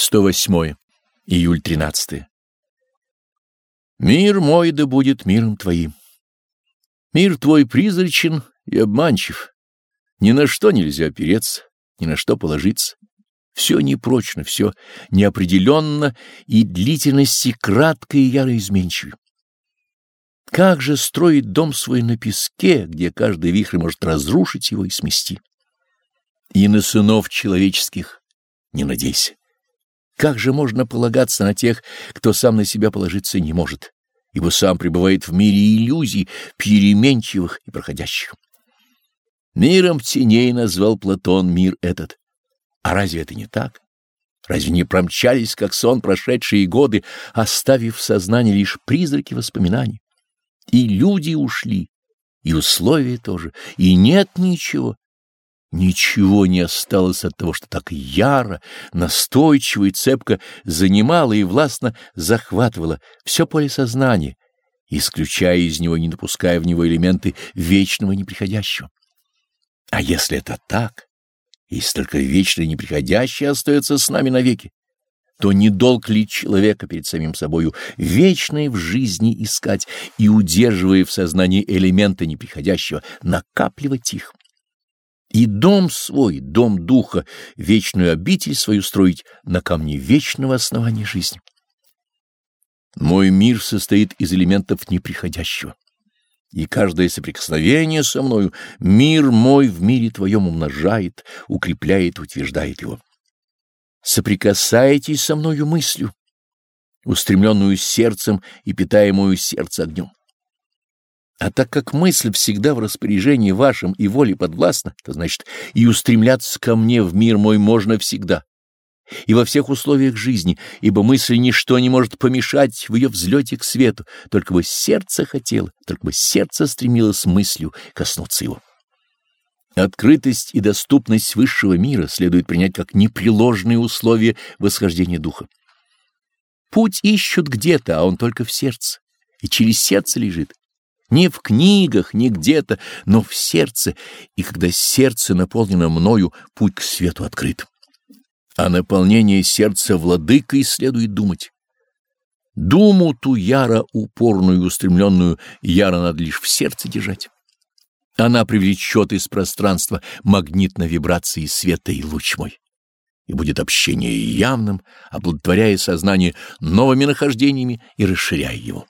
108. Июль 13. Мир мой да будет миром твоим. Мир твой призрачен и обманчив. Ни на что нельзя опереться, ни на что положиться. Все непрочно, все неопределенно, и длительности кратко и яро изменчивы. Как же строить дом свой на песке, где каждый вихрь может разрушить его и смести? И на сынов человеческих не надейся. Как же можно полагаться на тех, кто сам на себя положиться не может, ибо сам пребывает в мире иллюзий, переменчивых и проходящих? Миром теней назвал Платон мир этот. А разве это не так? Разве не промчались, как сон, прошедшие годы, оставив в сознании лишь призраки воспоминаний? И люди ушли, и условия тоже, и нет ничего, Ничего не осталось от того, что так яро, настойчиво и цепко занимало и властно захватывало все поле сознания, исключая из него не допуская в него элементы вечного неприходящего. А если это так, если только вечное неприходящее остается с нами навеки, то не долг ли человека перед самим собою вечное в жизни искать и, удерживая в сознании элементы неприходящего, накапливать их? И дом свой, дом духа, вечную обитель свою строить на камне вечного основания жизни. Мой мир состоит из элементов неприходящего, и каждое соприкосновение со мною мир мой в мире твоем умножает, укрепляет, утверждает его. Соприкасайтесь со мною мыслью, устремленную сердцем и питаемую сердце огнем. А так как мысль всегда в распоряжении вашем и воле подвластна, то значит и устремляться ко мне в мир мой можно всегда и во всех условиях жизни, ибо мысль ничто не может помешать в ее взлете к свету, только бы сердце хотело, только бы сердце стремилось мыслью коснуться его. Открытость и доступность высшего мира следует принять как непреложные условия восхождения духа. Путь ищут где-то, а он только в сердце, и через сердце лежит. Не в книгах, не где-то, но в сердце, и когда сердце наполнено мною, путь к свету открыт. А наполнение сердца владыкой следует думать. Думу ту яро упорную и устремленную яро надо лишь в сердце держать. Она привлечет из пространства магнитно вибрации света и луч мой. И будет общение явным, оплодотворяя сознание новыми нахождениями и расширяя его.